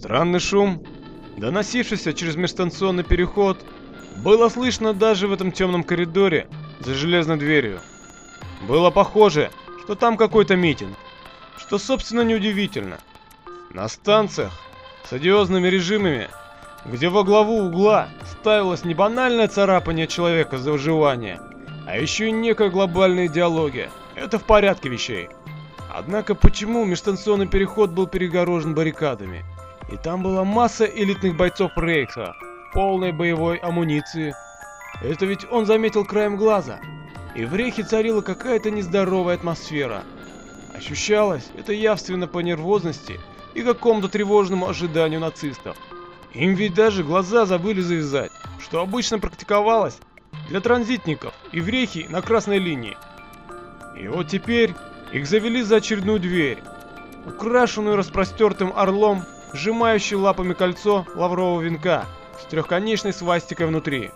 Странный шум, доносившийся через межстанционный переход, было слышно даже в этом темном коридоре за железной дверью. Было похоже, что там какой-то митинг, что собственно неудивительно. На станциях с одиозными режимами, где во главу угла ставилось не банальное царапание человека за выживание, а еще и некая глобальная идеология. Это в порядке вещей. Однако почему межстанционный переход был перегорожен баррикадами? И там была масса элитных бойцов Рейха, полной боевой амуниции. Это ведь он заметил краем глаза. И в Рейхе царила какая-то нездоровая атмосфера. Ощущалось это явственно по нервозности и какому-то тревожному ожиданию нацистов. Им ведь даже глаза забыли завязать, что обычно практиковалось для транзитников и в Рейхе на красной линии. И вот теперь их завели за очередную дверь, украшенную распростертым орлом, сжимающей лапами кольцо лаврового венка с трехконечной свастикой внутри.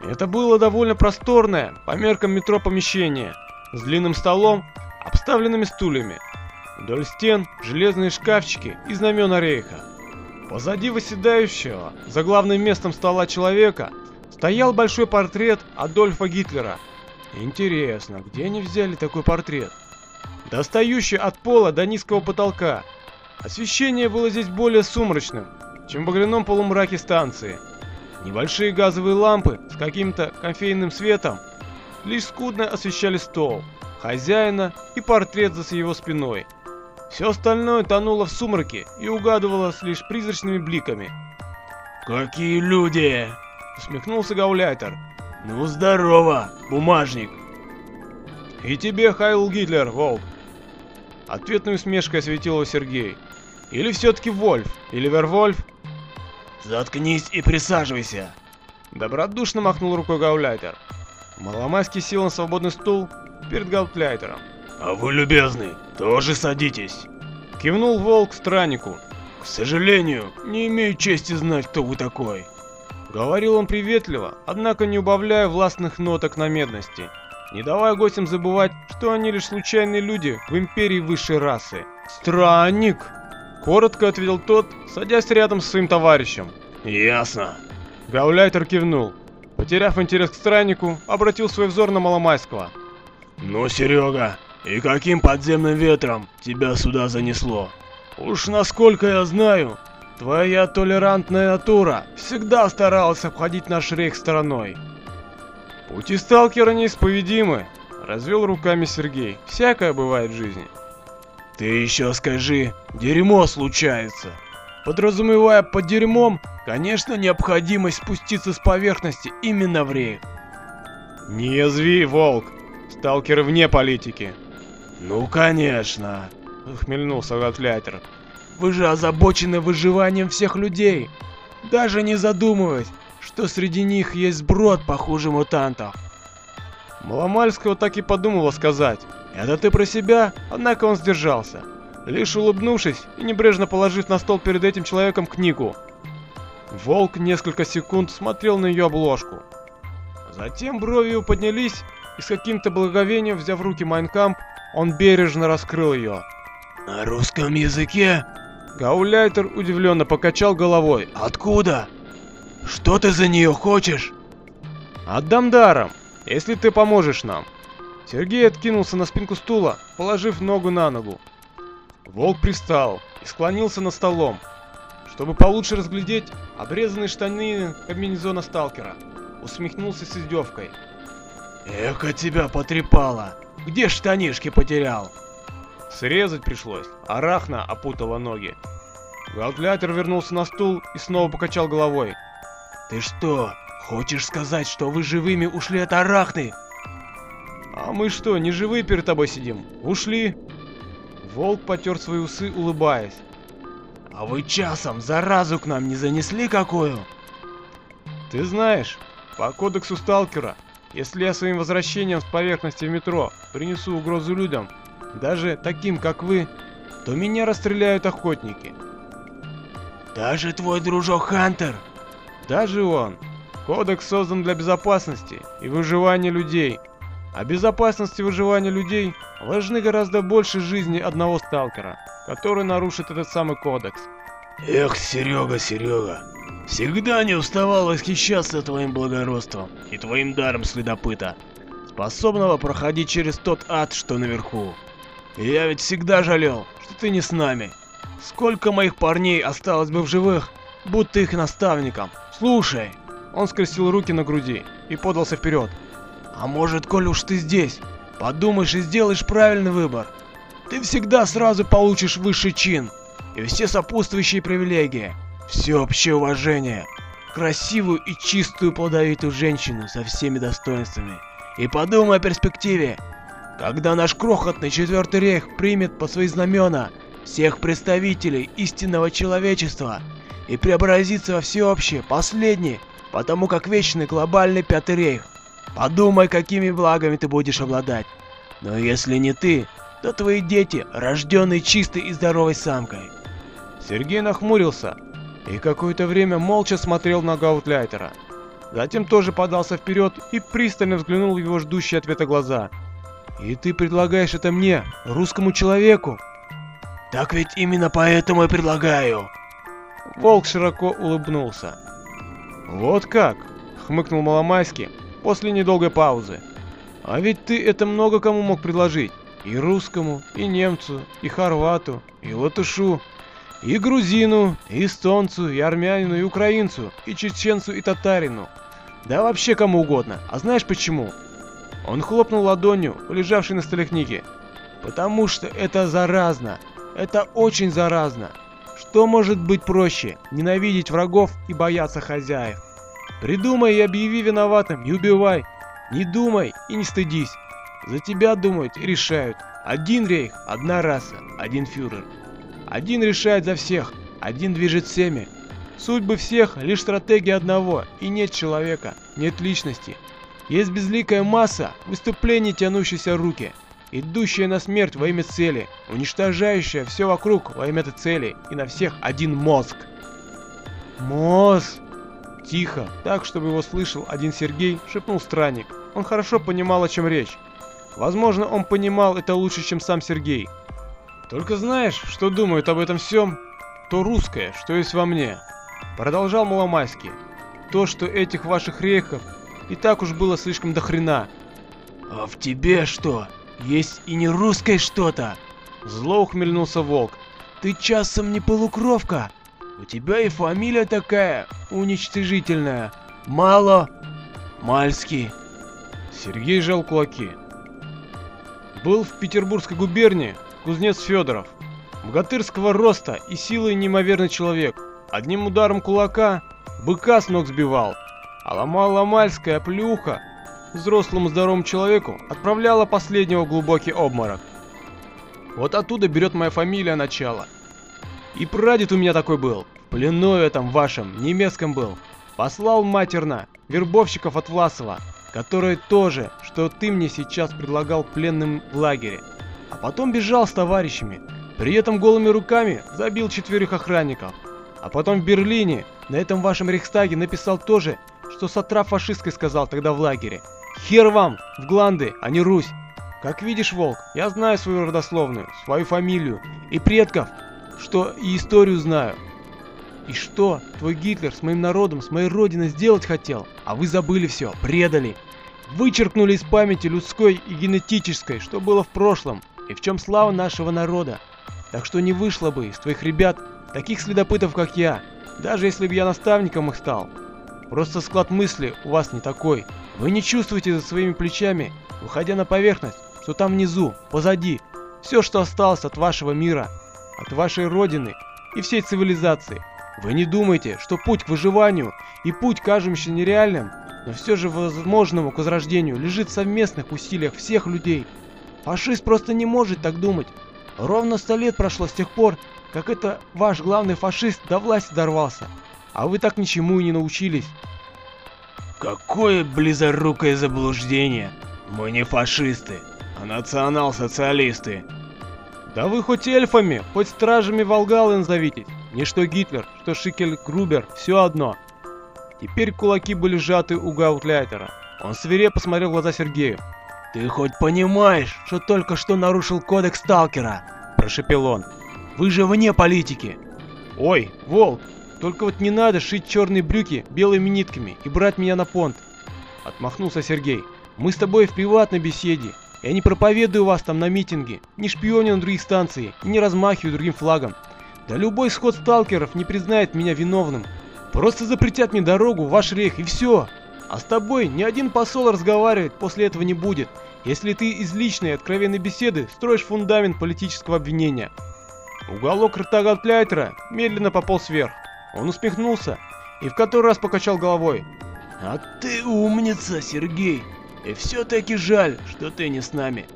Это было довольно просторное, по меркам метро помещение, с длинным столом, обставленными стульями. Вдоль стен железные шкафчики и знамена рейха. Позади восседающего, за главным местом стола человека, стоял большой портрет Адольфа Гитлера. Интересно, где они взяли такой портрет? достающий от пола до низкого потолка. Освещение было здесь более сумрачным, чем в багряном полумраке станции. Небольшие газовые лампы с каким-то кофейным светом лишь скудно освещали стол, хозяина и портрет за его спиной. Все остальное тонуло в сумраке и угадывалось лишь призрачными бликами. «Какие люди!» — усмехнулся Гауляйтер. «Ну здорово, бумажник!» «И тебе, Хайл Гитлер, Волк!» Ответной усмешкой осветил его Сергей. «Или все-таки Вольф? Или Вервольф?» «Заткнись и присаживайся!» Добродушно махнул рукой Гауляйтер. Маломайский сел на свободный стул перед Гауляйтером. «А вы, любезный, тоже садитесь!» Кивнул Волк страннику. «К сожалению, не имею чести знать, кто вы такой!» Говорил он приветливо, однако не убавляя властных ноток на медности не давая гостям забывать, что они лишь случайные люди в империи высшей расы. «Странник!» — коротко ответил тот, садясь рядом с своим товарищем. «Ясно!» Гауляйтер кивнул. Потеряв интерес к страннику, обратил свой взор на Маломайского. «Ну, Серега, и каким подземным ветром тебя сюда занесло?» «Уж насколько я знаю, твоя толерантная натура всегда старалась обходить наш рейх стороной. «Пути сталкера неисповедимы», — развел руками Сергей. «Всякое бывает в жизни». «Ты еще скажи, дерьмо случается!» Подразумевая под дерьмом, конечно, необходимость спуститься с поверхности именно в рейх. «Не язви, волк! Сталкеры вне политики!» «Ну, конечно!» — ухмельнулся Гатлятер. «Вы же озабочены выживанием всех людей, даже не задумываясь, что среди них есть сброд похуже мутантов. Маломальского так и подумала сказать. Это ты про себя, однако он сдержался. Лишь улыбнувшись и небрежно положив на стол перед этим человеком книгу. Волк несколько секунд смотрел на ее обложку. Затем брови его поднялись, и с каким-то благоговением, взяв в руки Майнкамп, он бережно раскрыл ее. «На русском языке?» Гауляйтер удивленно покачал головой. «Откуда?» Что ты за нее хочешь? Отдам даром, если ты поможешь нам. Сергей откинулся на спинку стула, положив ногу на ногу. Волк пристал и склонился над столом, чтобы получше разглядеть обрезанные штаны комбинезона сталкера. Усмехнулся с издевкой. Эко тебя потрепало. Где штанишки потерял? Срезать пришлось. Арахна опутала ноги. Галтлятер вернулся на стул и снова покачал головой. Ты что, хочешь сказать, что вы живыми ушли от Арахны? А мы что, не живые перед тобой сидим? Ушли. Волк потер свои усы, улыбаясь. А вы часом заразу к нам не занесли какую? Ты знаешь, по кодексу сталкера, если я своим возвращением с поверхности в метро принесу угрозу людям, даже таким, как вы, то меня расстреляют охотники. Даже твой дружок Хантер даже он. Кодекс создан для безопасности и выживания людей. А безопасность и выживание людей важны гораздо больше жизни одного сталкера, который нарушит этот самый кодекс. Эх, Серега, Серега, всегда не уставал восхищаться твоим благородством и твоим даром следопыта, способного проходить через тот ад, что наверху. Я ведь всегда жалел, что ты не с нами. Сколько моих парней осталось бы в живых, будто их наставником. Слушай, он скрестил руки на груди и подался вперед. А может, коль уж ты здесь, подумаешь и сделаешь правильный выбор. Ты всегда сразу получишь высший чин и все сопутствующие привилегии, всеобщее уважение, красивую и чистую плодовитую женщину со всеми достоинствами. И подумай о перспективе, когда наш крохотный Четвертый Рейх примет по свои знамена всех представителей истинного человечества и преобразится во всеобщее, последний, потому как вечный глобальный Пятый Рейх. Подумай, какими благами ты будешь обладать. Но если не ты, то твои дети, рожденные чистой и здоровой самкой. Сергей нахмурился и какое-то время молча смотрел на Гаутляйтера. Затем тоже подался вперед и пристально взглянул в его ждущие ответа глаза. «И ты предлагаешь это мне, русскому человеку?» «Так ведь именно поэтому и предлагаю!» Волк широко улыбнулся. «Вот как?» — хмыкнул Маломайский после недолгой паузы. «А ведь ты это много кому мог предложить. И русскому, и немцу, и хорвату, и латышу, и грузину, и эстонцу, и армянину, и украинцу, и чеченцу, и татарину. Да вообще кому угодно. А знаешь почему?» Он хлопнул ладонью, лежавшей на столе книги. «Потому что это заразно. Это очень заразно. Что может быть проще? Ненавидеть врагов и бояться хозяев. Придумай и объяви виноватым, и убивай. Не думай и не стыдись. За тебя думают и решают. Один рейх, одна раса, один фюрер. Один решает за всех, один движет всеми. Судьбы всех лишь стратегия одного, и нет человека, нет личности. Есть безликая масса, выступлений тянущиеся руки, идущая на смерть во имя цели, уничтожающая все вокруг во имя этой цели, и на всех один мозг. Мозг! Тихо, так, чтобы его слышал один Сергей, шепнул странник. Он хорошо понимал, о чем речь. Возможно, он понимал это лучше, чем сам Сергей. Только знаешь, что думают об этом всем? То русское, что есть во мне. Продолжал Маломайский. То, что этих ваших рейхов и так уж было слишком до хрена. А в тебе что? Есть и не русское что-то? Зло ухмельнулся волк. Ты часом не полукровка? У тебя и фамилия такая уничтожительная. Мало. Мальский. Сергей жал кулаки. Был в Петербургской губернии кузнец Федоров. Богатырского роста и силы неимоверный человек. Одним ударом кулака быка с ног сбивал. А ломал-ломальская плюха взрослому здоровому человеку отправляла последнего в глубокий обморок. Вот оттуда берет моя фамилия начало. И прадед у меня такой был, в плену этом вашем, немецком был. Послал матерно вербовщиков от Власова, которые тоже, что ты мне сейчас предлагал пленным в лагере. А потом бежал с товарищами, при этом голыми руками забил четверых охранников. А потом в Берлине, на этом вашем Рейхстаге, написал тоже, что сатрап фашистской сказал тогда в лагере. Хер вам, в гланды, а не Русь. Как видишь, Волк, я знаю свою родословную, свою фамилию и предков, что и историю знаю. И что твой Гитлер с моим народом, с моей родиной сделать хотел, а вы забыли все, предали. Вычеркнули из памяти людской и генетической, что было в прошлом, и в чем слава нашего народа. Так что не вышло бы из твоих ребят таких следопытов, как я, даже если бы я наставником их стал. Просто склад мысли у вас не такой. Вы не чувствуете за своими плечами, выходя на поверхность, что там внизу, позади, все, что осталось от вашего мира, от вашей родины и всей цивилизации. Вы не думаете, что путь к выживанию и путь, кажущийся нереальным, но все же возможному к возрождению, лежит в совместных усилиях всех людей. Фашист просто не может так думать. Ровно сто лет прошло с тех пор, как это ваш главный фашист до власти дорвался. А вы так ничему и не научились. Какое близорукое заблуждение. Мы не фашисты, а национал-социалисты. Да вы хоть эльфами, хоть стражами Волгалы назовитесь. Не что Гитлер, что Шикель Грубер, все одно. Теперь кулаки были сжаты у Гаутляйтера. Он свирепо посмотрел в глаза Сергею. «Ты хоть понимаешь, что только что нарушил кодекс Сталкера?» – прошепел он. «Вы же вне политики!» Ой, Волк, только вот не надо шить черные брюки белыми нитками и брать меня на понт. Отмахнулся Сергей. Мы с тобой в приватной беседе. Я не проповедую вас там на митинге, не шпионю на других станциях, не размахиваю другим флагом. Да любой сход сталкеров не признает меня виновным. Просто запретят мне дорогу в ваш рейх и все. А с тобой ни один посол разговаривать после этого не будет, если ты из личной откровенной беседы строишь фундамент политического обвинения. Уголок рта Гаутляйтера медленно пополз вверх. Он усмехнулся и в который раз покачал головой. А ты умница, Сергей. И все-таки жаль, что ты не с нами.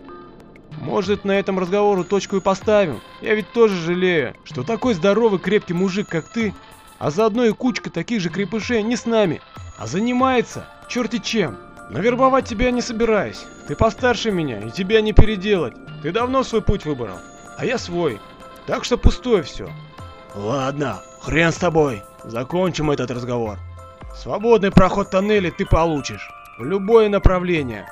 Может, на этом разговору точку и поставим? Я ведь тоже жалею, что такой здоровый крепкий мужик, как ты, а заодно и кучка таких же крепышей не с нами, а занимается черти чем. Навербовать тебя не собираюсь. Ты постарше меня, и тебя не переделать. Ты давно свой путь выбрал, а я свой. Так что пустое все. Ладно, хрен с тобой. Закончим этот разговор. Свободный проход тоннеля ты получишь. В любое направление.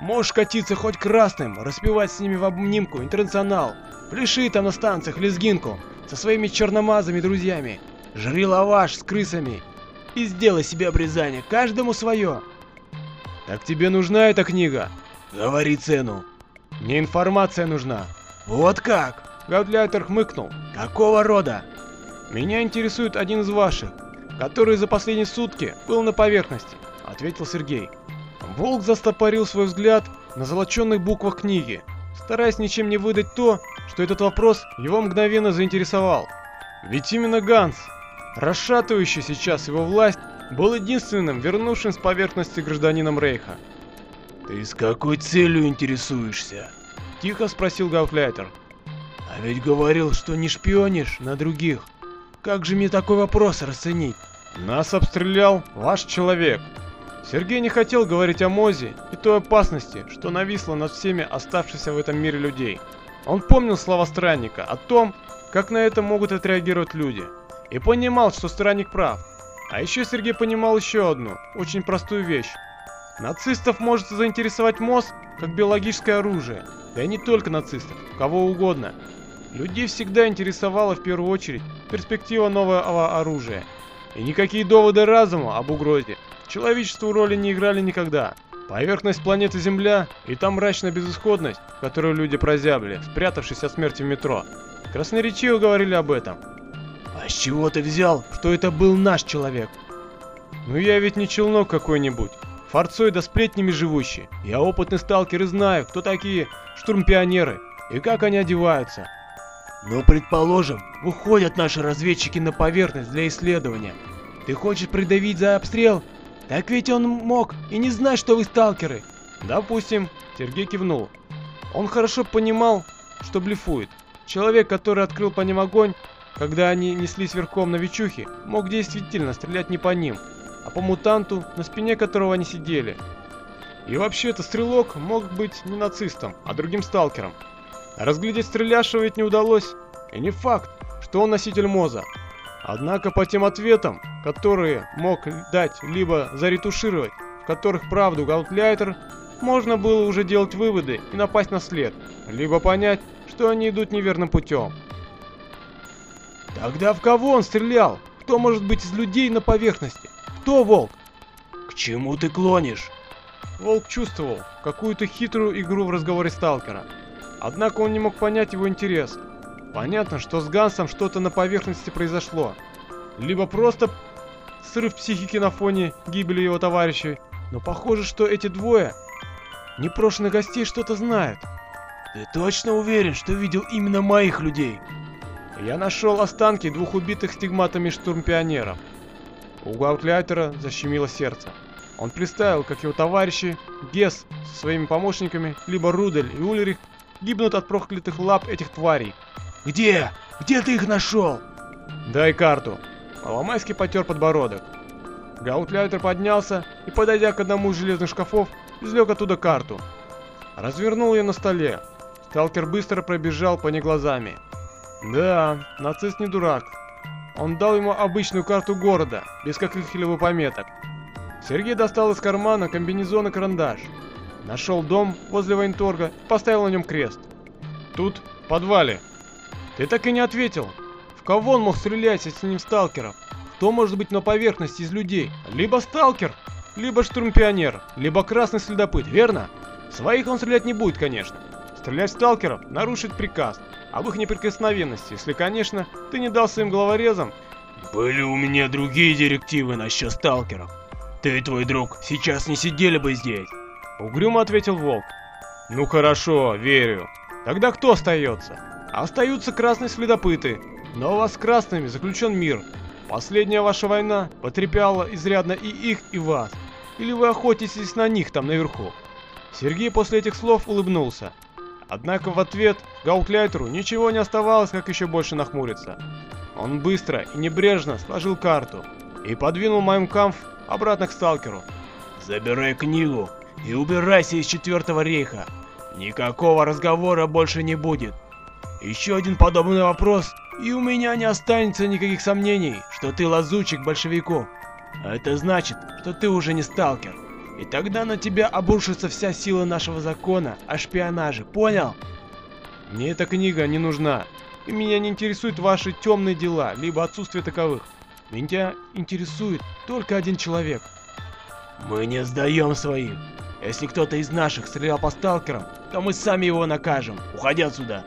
Можешь катиться хоть красным, распевать с ними в обнимку интернационал. Пляши там на станциях лезгинку со своими черномазами друзьями. Жри лаваш с крысами. И сделай себе обрезание, каждому свое. Так тебе нужна эта книга? Говори цену. Мне информация нужна. Вот как? Гаудлятер хмыкнул. Какого рода? Меня интересует один из ваших, который за последние сутки был на поверхности, ответил Сергей. Волк застопорил свой взгляд на золоченных буквах книги, стараясь ничем не выдать то, что этот вопрос его мгновенно заинтересовал. Ведь именно Ганс, расшатывающий сейчас его власть, был единственным вернувшим с поверхности гражданином Рейха. «Ты с какой целью интересуешься?» – тихо спросил Гауфляйтер. «А ведь говорил, что не шпионишь на других. Как же мне такой вопрос расценить?» «Нас обстрелял ваш человек», Сергей не хотел говорить о Мозе и той опасности, что нависло над всеми оставшихся в этом мире людей. Он помнил слова странника о том, как на это могут отреагировать люди, и понимал, что странник прав. А еще Сергей понимал еще одну, очень простую вещь. Нацистов может заинтересовать МОЗ как биологическое оружие, да и не только нацистов, кого угодно. Людей всегда интересовала в первую очередь перспектива нового оружия. И никакие доводы разума об угрозе человечеству роли не играли никогда. Поверхность планеты Земля и там мрачная безысходность, которую люди прозябли, спрятавшись от смерти в метро. Красноречиво говорили об этом. А с чего ты взял, что это был наш человек? Ну я ведь не челнок какой-нибудь, форцой да сплетнями живущий. Я опытный сталкер и знаю, кто такие штурмпионеры и как они одеваются. Ну, предположим, выходят наши разведчики на поверхность для исследования. Ты хочешь придавить за обстрел так ведь он мог и не знать, что вы сталкеры. Допустим, Сергей кивнул. Он хорошо понимал, что блефует. Человек, который открыл по ним огонь, когда они неслись верхом на Вичухе, мог действительно стрелять не по ним, а по мутанту, на спине которого они сидели. И вообще-то стрелок мог быть не нацистом, а другим сталкером. разглядеть стреляшего ведь не удалось, и не факт, что он носитель Моза. Однако по тем ответам, которые мог дать либо заретушировать, в которых правду Гаутляйтер, можно было уже делать выводы и напасть на след, либо понять, что они идут неверным путем. Тогда в кого он стрелял? Кто может быть из людей на поверхности? Кто Волк? К чему ты клонишь? Волк чувствовал какую-то хитрую игру в разговоре сталкера. Однако он не мог понять его интерес. Понятно, что с Гансом что-то на поверхности произошло. Либо просто срыв психики на фоне гибели его товарищей. Но похоже, что эти двое непрошенных гостей что-то знают. Ты точно уверен, что видел именно моих людей? Я нашел останки двух убитых стигматами штурмпионеров. У Гаутляйтера защемило сердце. Он представил, как его товарищи, Гес со своими помощниками, либо Рудель и Ульрих, гибнут от проклятых лап этих тварей. Где? Где ты их нашел? Дай карту. Маломайский потер подбородок. Гаутляйтер поднялся и, подойдя к одному из железных шкафов, извлек оттуда карту. Развернул ее на столе. Сталкер быстро пробежал по ней глазами. Да, нацист не дурак. Он дал ему обычную карту города, без каких-либо пометок. Сергей достал из кармана комбинезон и карандаш. Нашел дом возле военторга и поставил на нем крест. Тут, в подвале. Ты так и не ответил, В кого он мог стрелять, если не в сталкеров? Кто может быть на поверхности из людей? Либо сталкер, либо штурмпионер, либо красный следопыт, верно? Своих он стрелять не будет, конечно. Стрелять в сталкеров нарушить приказ об их неприкосновенности, если, конечно, ты не дал своим головорезам. Были у меня другие директивы насчет сталкеров. Ты и твой друг сейчас не сидели бы здесь. Угрюмо ответил Волк. Ну хорошо, верю. Тогда кто остается? Остаются красные следопыты. Но у вас с красными заключен мир. Последняя ваша война потрепала изрядно и их, и вас. Или вы охотитесь на них там наверху? Сергей после этих слов улыбнулся. Однако в ответ Гаукляйтеру ничего не оставалось, как еще больше нахмуриться. Он быстро и небрежно сложил карту и подвинул Маймкамф обратно к сталкеру. Забирай книгу и убирайся из Четвертого рейха. Никакого разговора больше не будет. Еще один подобный вопрос, и у меня не останется никаких сомнений, что ты лазучик большевиков. Это значит, что ты уже не сталкер. И тогда на тебя обрушится вся сила нашего закона о шпионаже, понял? Мне эта книга не нужна, и меня не интересуют ваши темные дела, либо отсутствие таковых. Меня интересует только один человек. Мы не сдаем своих. Если кто-то из наших стрелял по сталкерам, то мы сами его накажем. Уходи отсюда.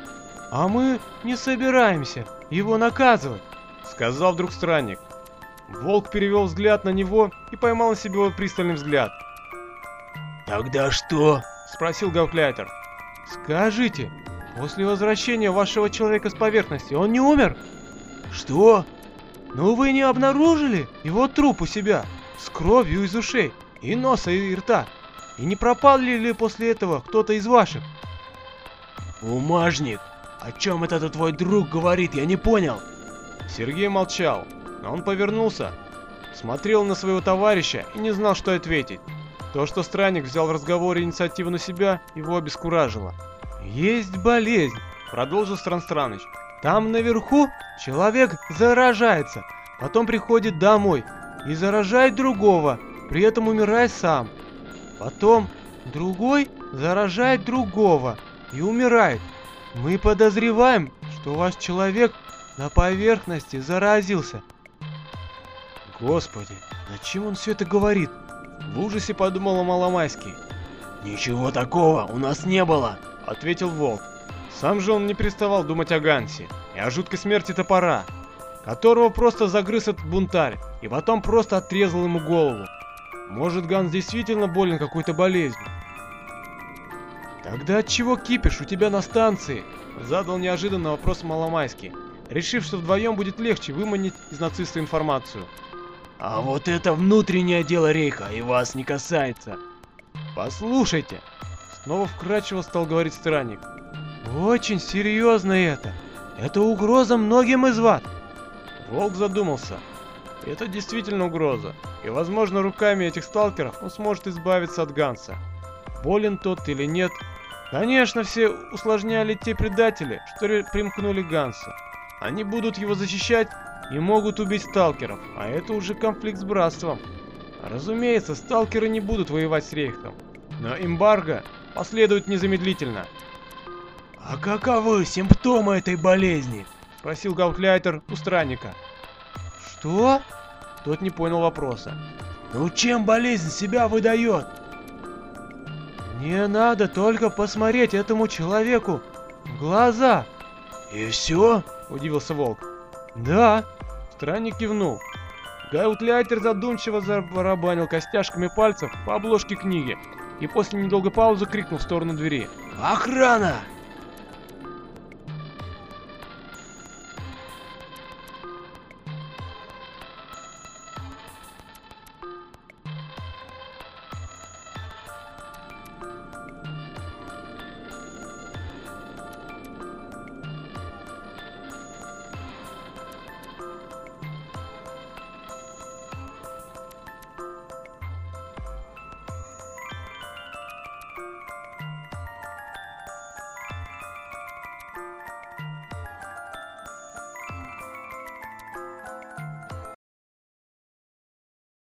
А мы не собираемся его наказывать, сказал вдруг странник. Волк перевел взгляд на него и поймал на себе его пристальный взгляд. «Тогда что?» — спросил Гаукляйтер. «Скажите, после возвращения вашего человека с поверхности он не умер?» «Что?» «Ну вы не обнаружили его труп у себя, с кровью из ушей, и носа, и рта? И не пропал ли, ли после этого кто-то из ваших?» «Бумажник, о чем это твой друг говорит, я не понял?» Сергей молчал, но он повернулся, смотрел на своего товарища и не знал, что ответить. То, что странник взял в разговоре инициативу на себя, его обескуражило. «Есть болезнь», — продолжил Стран Страныч. «Там наверху человек заражается, потом приходит домой и заражает другого, при этом умирает сам. Потом другой заражает другого и умирает. Мы подозреваем, что ваш человек на поверхности заразился. Господи, зачем он все это говорит? В ужасе подумала Маломайский. Ничего такого у нас не было, ответил Волк. Сам же он не переставал думать о Гансе и о жуткой смерти топора, которого просто загрыз этот бунтарь и потом просто отрезал ему голову. Может, Ганс действительно болен какой-то болезнью? Тогда от чего кипиш у тебя на станции? Задал неожиданно вопрос Маломайский, решив, что вдвоем будет легче выманить из нациста информацию. А вот это внутреннее дело Рейха и вас не касается. Послушайте, снова вкрадчиво стал говорить странник. Очень серьезно это. Это угроза многим из вас. Волк задумался. Это действительно угроза, и возможно руками этих сталкеров он сможет избавиться от Ганса. Болен тот или нет. Конечно, все усложняли те предатели, что примкнули к Гансу. Они будут его защищать и могут убить сталкеров, а это уже конфликт с братством. Разумеется, сталкеры не будут воевать с Рейхом, но эмбарго последует незамедлительно. «А каковы симптомы этой болезни?» – спросил Гаутляйтер у странника. «Что?» Тот не понял вопроса. «Ну чем болезнь себя выдает?» «Не надо только посмотреть этому человеку в глаза!» «И все?» – удивился Волк. «Да!» – странник кивнул. Гаутляйтер задумчиво забарабанил костяшками пальцев по обложке книги и после недолгой паузы крикнул в сторону двери. «Охрана!